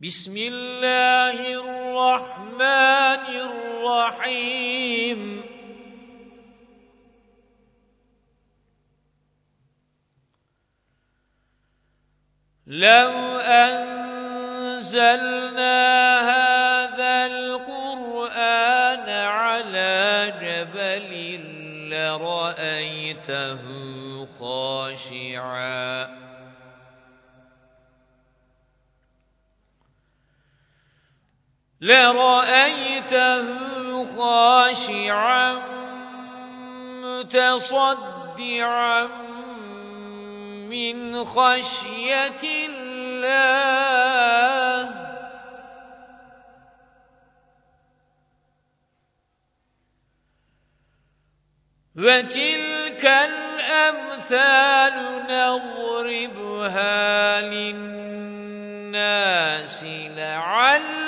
بسم الله الرحمن الرحيم. لو أنزلنا هذا القرآن على جبل لرأيته خاشعاً. لرأيته خاشعا متصدعا من خشية الله وتلك الأمثال نضربها للناس لعل لعلهم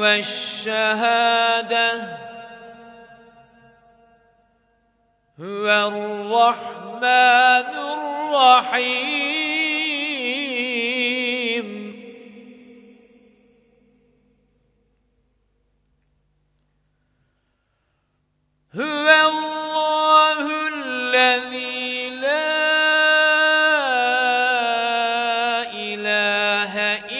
والشهادة هو الرحمن الرحيم. هو الله الذي لا إله إلا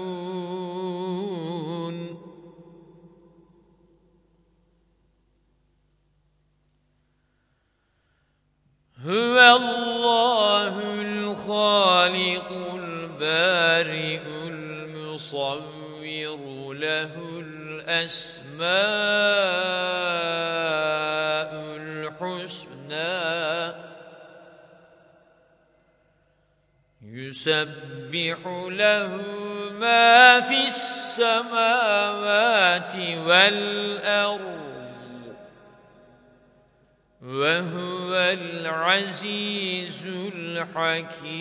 هو الله الخالق البارئ المصور له الأسماء الحسنى. يسبح له ما في السماوات والأرض. وهو العزيز الحكيم.